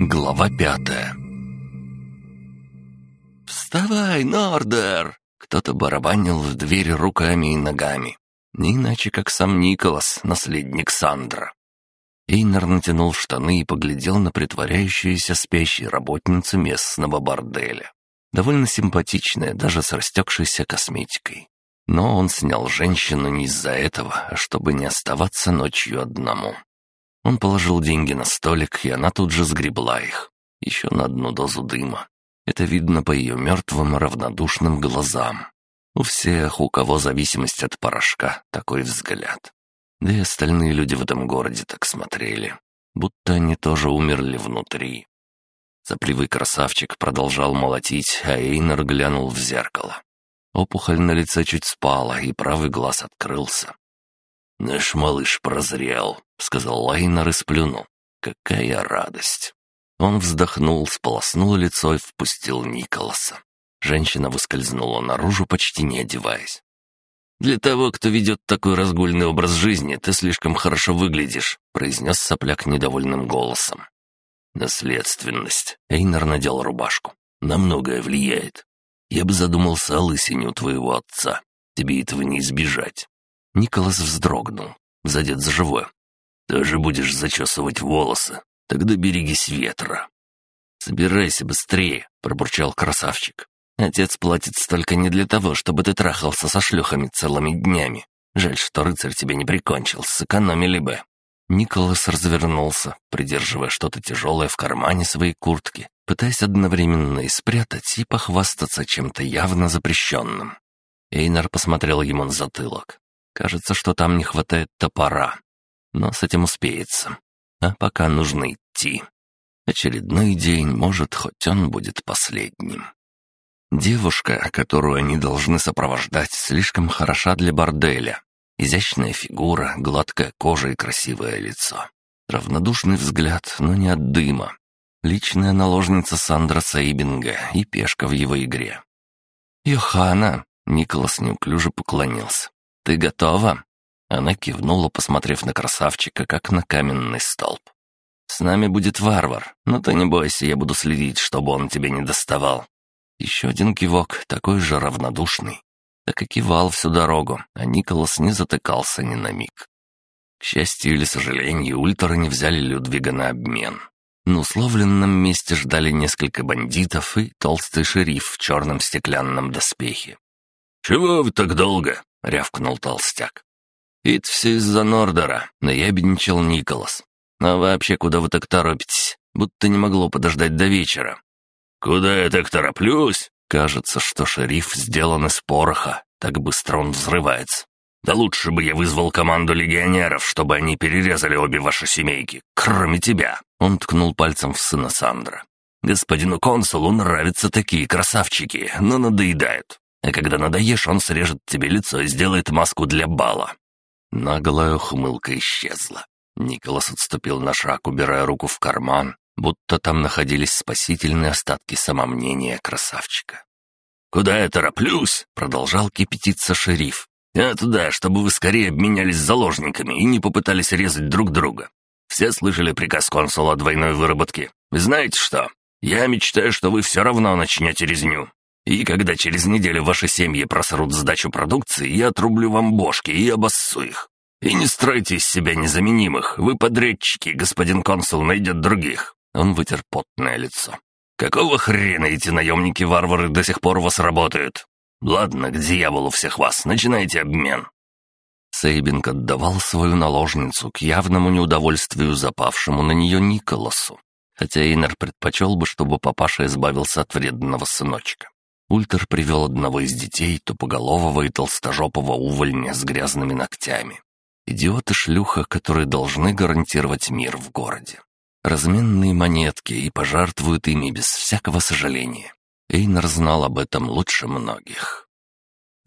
Глава пятая «Вставай, Нордер!» Кто-то барабанил в дверь руками и ногами. Не иначе, как сам Николас, наследник Сандра. Эйнер натянул штаны и поглядел на притворяющуюся спящей работницу местного борделя. Довольно симпатичная, даже с растекшейся косметикой. Но он снял женщину не из-за этого, а чтобы не оставаться ночью одному. Он положил деньги на столик, и она тут же сгребла их. Еще на одну дозу дыма. Это видно по ее мертвым равнодушным глазам. У всех, у кого зависимость от порошка, такой взгляд. Да и остальные люди в этом городе так смотрели, будто они тоже умерли внутри. Сопливый красавчик продолжал молотить, а Эйнер глянул в зеркало. Опухоль на лице чуть спала, и правый глаз открылся. «Наш малыш прозрел», — сказал Лайнер и сплюнул. «Какая радость!» Он вздохнул, сполоснул лицо и впустил Николаса. Женщина выскользнула наружу, почти не одеваясь. «Для того, кто ведет такой разгульный образ жизни, ты слишком хорошо выглядишь», — произнес сопляк недовольным голосом. «Наследственность», — Эйнар надел рубашку, — «на многое влияет. Я бы задумался о лысине у твоего отца. Тебе этого не избежать». Николас вздрогнул, задет за живое. «Тоже будешь зачесывать волосы, тогда берегись ветра». «Собирайся быстрее», — пробурчал красавчик. Отец платит столько не для того, чтобы ты трахался со шлюхами целыми днями. Жаль, что рыцарь тебя не прикончил, сэкономили бы». Николас развернулся, придерживая что-то тяжелое в кармане своей куртки, пытаясь одновременно и спрятать, и похвастаться чем-то явно запрещенным. Эйнар посмотрел ему на затылок. Кажется, что там не хватает топора. Но с этим успеется. А пока нужно идти. Очередной день, может, хоть он будет последним. Девушка, которую они должны сопровождать, слишком хороша для борделя. Изящная фигура, гладкая кожа и красивое лицо. Равнодушный взгляд, но не от дыма. Личная наложница Сандра Сейбинга и пешка в его игре. «Йохана!» — Николас неуклюже поклонился. «Ты готова?» Она кивнула, посмотрев на красавчика, как на каменный столб. «С нами будет варвар, но ты не бойся, я буду следить, чтобы он тебе не доставал. Еще один кивок, такой же равнодушный. Так и кивал всю дорогу, а Николас не затыкался ни на миг. К счастью или сожалению, ультры не взяли Людвига на обмен. На условленном месте ждали несколько бандитов и толстый шериф в черном стеклянном доспехе. «Чего вы так долго?» — рявкнул толстяк. «Это все из-за Нордера», — наябедничал Николас. «А вообще, куда вы так торопитесь? Будто не могло подождать до вечера. «Куда я так тороплюсь?» Кажется, что шериф сделан из пороха, так быстро он взрывается. Да лучше бы я вызвал команду легионеров, чтобы они перерезали обе ваши семейки, кроме тебя!» Он ткнул пальцем в сына Сандра. «Господину консулу нравятся такие красавчики, но надоедают. А когда надоешь, он срежет тебе лицо и сделает маску для бала». Наглая ухмылка исчезла. Николас отступил на шаг, убирая руку в карман, будто там находились спасительные остатки самомнения красавчика. «Куда я тороплюсь?» — продолжал кипятиться шериф. «Я туда, чтобы вы скорее обменялись заложниками и не попытались резать друг друга. Все слышали приказ консула о двойной выработке. Вы знаете что? Я мечтаю, что вы все равно начнете резню. И когда через неделю ваши семьи просрут сдачу продукции, я отрублю вам бошки и обоссу их. И не стройте из себя незаменимых. Вы подрядчики, господин консул найдет других. Он вытер потное лицо. «Какого хрена эти наемники-варвары до сих пор у вас работают? Ладно, к дьяволу всех вас, начинайте обмен». Сейбинг отдавал свою наложницу к явному неудовольствию запавшему на нее Николасу, хотя Эйнер предпочел бы, чтобы папаша избавился от вредного сыночка. Ультер привел одного из детей, тупоголового и толстожопого увольня с грязными ногтями. Идиоты шлюха, которые должны гарантировать мир в городе разменные монетки и пожертвуют ими без всякого сожаления. Эйнер знал об этом лучше многих.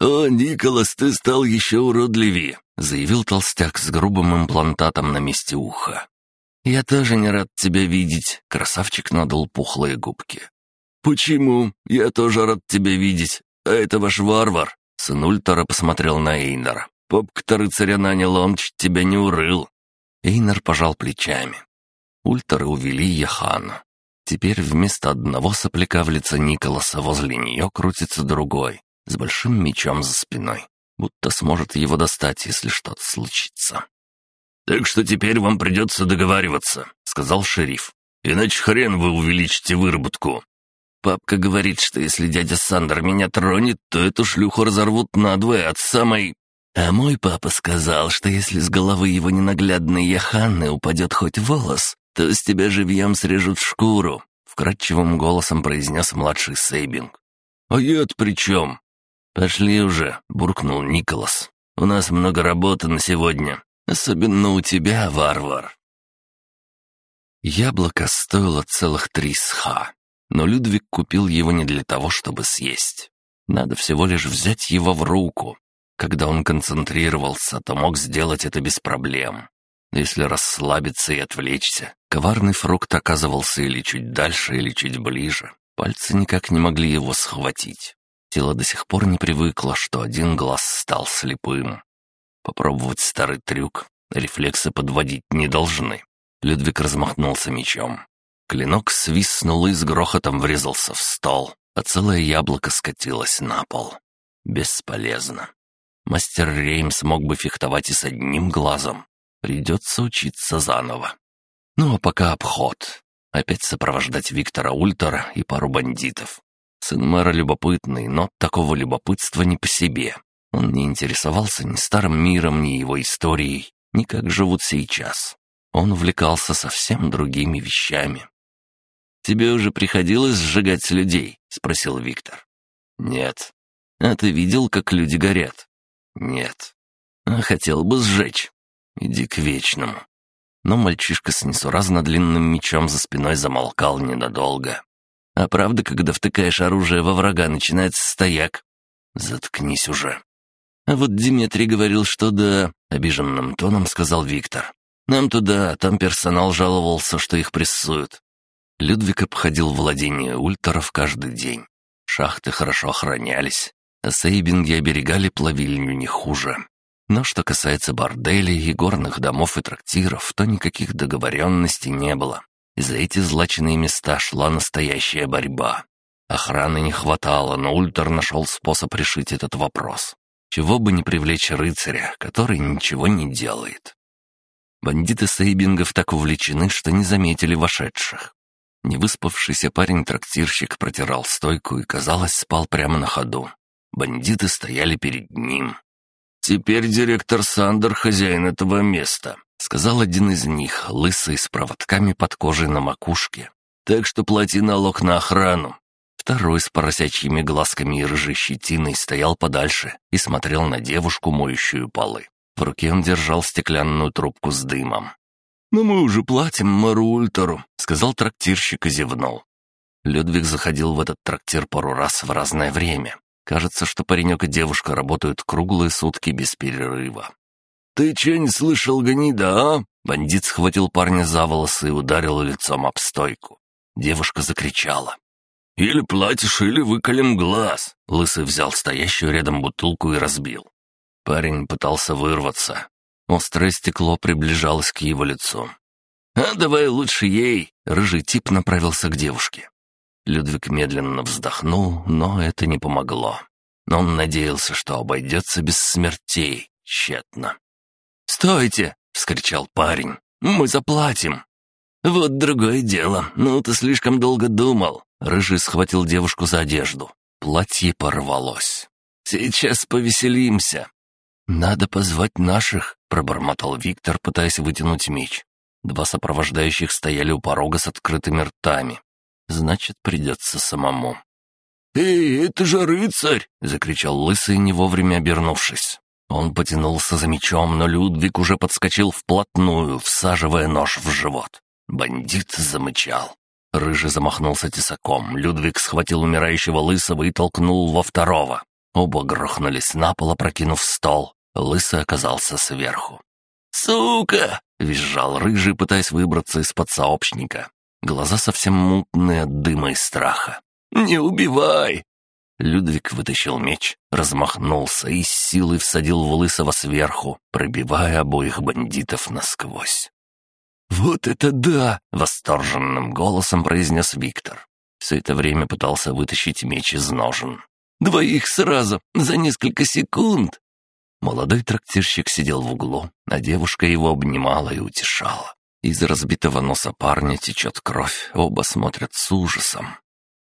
«О, Николас, ты стал еще уродливее», — заявил толстяк с грубым имплантатом на месте уха. «Я тоже не рад тебя видеть», — красавчик надул пухлые губки. «Почему? Я тоже рад тебя видеть. А это ваш варвар». Сын Ультора посмотрел на Эйнера. «Попка-то рыцаря нанял, он чуть тебя не урыл». Эйнер пожал плечами. Ультеры увели Яхану. Теперь вместо одного сопляка в лице Николаса возле нее крутится другой, с большим мечом за спиной, будто сможет его достать, если что-то случится. «Так что теперь вам придется договариваться», — сказал шериф. «Иначе хрен вы увеличите выработку». «Папка говорит, что если дядя Сандер меня тронет, то эту шлюху разорвут надвое от самой...» «А мой папа сказал, что если с головы его ненаглядной Яханны упадет хоть волос, то с тебя живьем срежут шкуру», — вкрадчивым голосом произнес младший Сейбинг. «А я-то при чем?» «Пошли уже», — буркнул Николас. «У нас много работы на сегодня. Особенно у тебя, варвар». Яблоко стоило целых три сха, но Людвиг купил его не для того, чтобы съесть. Надо всего лишь взять его в руку. Когда он концентрировался, то мог сделать это без проблем. Если расслабиться и отвлечься, коварный фрукт оказывался или чуть дальше, или чуть ближе. Пальцы никак не могли его схватить. Тело до сих пор не привыкло, что один глаз стал слепым. Попробовать старый трюк, рефлексы подводить не должны. Людвиг размахнулся мечом. Клинок свистнул и с грохотом врезался в стол, а целое яблоко скатилось на пол. Бесполезно. Мастер Реймс мог бы фехтовать и с одним глазом. Придется учиться заново. Ну а пока обход. Опять сопровождать Виктора Ультера и пару бандитов. Сын мэра любопытный, но такого любопытства не по себе. Он не интересовался ни старым миром, ни его историей, ни как живут сейчас. Он увлекался совсем другими вещами. «Тебе уже приходилось сжигать людей?» — спросил Виктор. «Нет». «А ты видел, как люди горят?» «Нет». «А хотел бы сжечь?» «Иди к вечному». Но мальчишка с несуразно длинным мечом за спиной замолкал ненадолго. А правда, когда втыкаешь оружие во врага, начинается стояк? Заткнись уже. А вот Диметрий говорил, что да, обиженным тоном сказал Виктор. Нам туда, там персонал жаловался, что их прессуют. Людвиг обходил владение ультеров каждый день. Шахты хорошо охранялись, а сейбинги оберегали плавильню не хуже. Но что касается борделей и горных домов и трактиров, то никаких договоренностей не было за эти злачные места шла настоящая борьба. Охраны не хватало, но Ультер нашел способ решить этот вопрос. Чего бы не привлечь рыцаря, который ничего не делает. Бандиты Сейбингов так увлечены, что не заметили вошедших. Невыспавшийся парень-трактирщик протирал стойку и, казалось, спал прямо на ходу. Бандиты стояли перед ним. «Теперь директор Сандер хозяин этого места», сказал один из них, лысый, с проводками под кожей на макушке. «Так что плати налог на охрану». Второй с поросячьими глазками и рыжей щетиной стоял подальше и смотрел на девушку, моющую полы. В руке он держал стеклянную трубку с дымом. «Но мы уже платим мэру Ультеру», — сказал трактирщик и зевнул. Людвиг заходил в этот трактир пару раз в разное время. Кажется, что паренек и девушка работают круглые сутки без перерыва. «Ты че не слышал, гнида, а?» Бандит схватил парня за волосы и ударил лицом об стойку. Девушка закричала. «Или платишь, или выколем глаз!» Лысый взял стоящую рядом бутылку и разбил. Парень пытался вырваться. Острое стекло приближалось к его лицу. «А давай лучше ей!» Рыжий тип направился к девушке. Людвиг медленно вздохнул, но это не помогло. Он надеялся, что обойдется без смертей. Тщетно. «Стойте!» — вскричал парень. «Мы заплатим!» «Вот другое дело. Ну, ты слишком долго думал». Рыжий схватил девушку за одежду. Платье порвалось. «Сейчас повеселимся». «Надо позвать наших», — пробормотал Виктор, пытаясь вытянуть меч. Два сопровождающих стояли у порога с открытыми ртами. «Значит, придется самому». «Эй, это же рыцарь!» — закричал Лысый, не вовремя обернувшись. Он потянулся за мечом, но Людвиг уже подскочил вплотную, всаживая нож в живот. Бандит замычал. Рыжий замахнулся тесаком. Людвиг схватил умирающего лысого и толкнул во второго. Оба грохнулись на пол, опрокинув стол. Лысый оказался сверху. «Сука!» — визжал Рыжий, пытаясь выбраться из-под сообщника. Глаза совсем мутные от дыма и страха. «Не убивай! Людвиг вытащил меч, размахнулся и с силой всадил в Лысого сверху, пробивая обоих бандитов насквозь. «Вот это да!» — восторженным голосом произнес Виктор. Все это время пытался вытащить меч из ножен. «Двоих сразу, за несколько секунд!» Молодой трактирщик сидел в углу, а девушка его обнимала и утешала. Из разбитого носа парня течет кровь, оба смотрят с ужасом.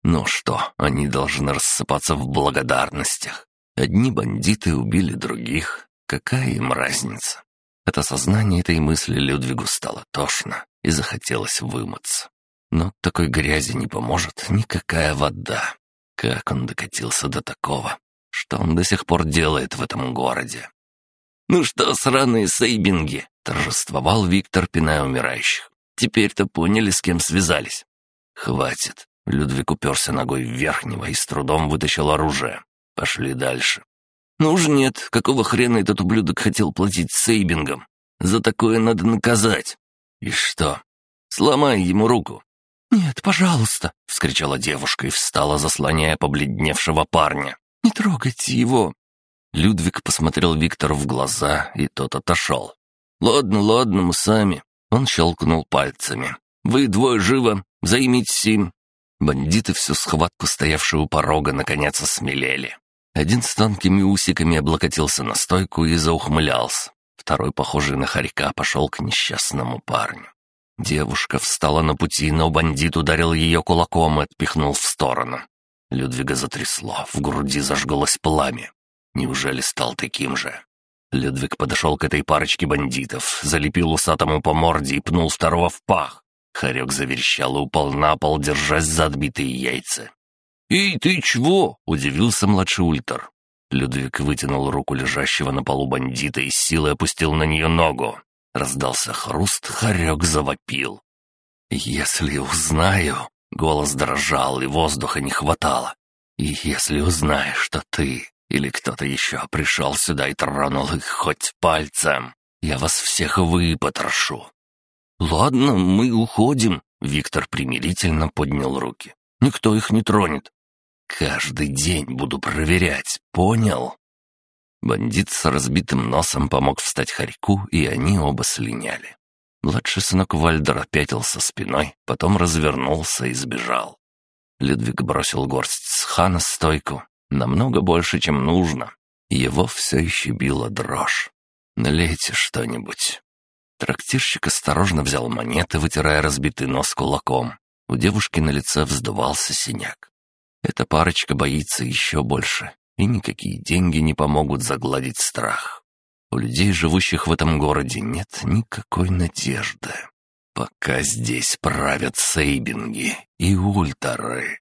Ну что, они должны рассыпаться в благодарностях. Одни бандиты убили других. Какая им разница? От осознания этой мысли Людвигу стало тошно и захотелось вымыться. Но такой грязи не поможет никакая вода. Как он докатился до такого? Что он до сих пор делает в этом городе? «Ну что, сраные сейбинги!» — торжествовал Виктор, пиная умирающих. «Теперь-то поняли, с кем связались». «Хватит!» — Людвиг уперся ногой в верхнего и с трудом вытащил оружие. «Пошли дальше». «Ну уж нет, какого хрена этот ублюдок хотел платить сейбингом? За такое надо наказать». «И что?» «Сломай ему руку». «Нет, пожалуйста!» — вскричала девушка и встала, заслоняя побледневшего парня. «Не трогайте его!» Людвиг посмотрел Виктору в глаза, и тот отошел. «Ладно, ладно, мы сами». Он щелкнул пальцами. «Вы двое живо, займитесь им». Бандиты всю схватку, стоявшие у порога, наконец осмелели. Один с тонкими усиками облокотился на стойку и заухмылялся. Второй, похожий на хорька, пошел к несчастному парню. Девушка встала на пути, но бандит ударил ее кулаком и отпихнул в сторону. Людвига затрясло, в груди зажглось пламя. Неужели стал таким же? Людвиг подошел к этой парочке бандитов, залепил усатому по морде и пнул второго в пах. Хорек заверещал и упал на пол, держась за отбитые яйца. «Эй, ты чего?» — удивился младший ультр. Людвиг вытянул руку лежащего на полу бандита и силой опустил на нее ногу. Раздался хруст, хорек завопил. «Если узнаю...» — голос дрожал, и воздуха не хватало. «И если узнаю, что ты или кто-то еще пришел сюда и тронул их хоть пальцем, я вас всех выпотрошу». «Ладно, мы уходим», — Виктор примирительно поднял руки. «Никто их не тронет. Каждый день буду проверять, понял?» Бандит с разбитым носом помог встать Харьку, и они оба слиняли. Младший сынок Вальдера пятился спиной, потом развернулся и сбежал. Людвиг бросил горсть с хана стойку, намного больше, чем нужно. Его все еще била дрожь. «Налейте что-нибудь». Трактирщик осторожно взял монеты, вытирая разбитый нос кулаком. У девушки на лице вздувался синяк. Эта парочка боится еще больше, и никакие деньги не помогут загладить страх. У людей, живущих в этом городе, нет никакой надежды. Пока здесь правят сейбинги и ультары.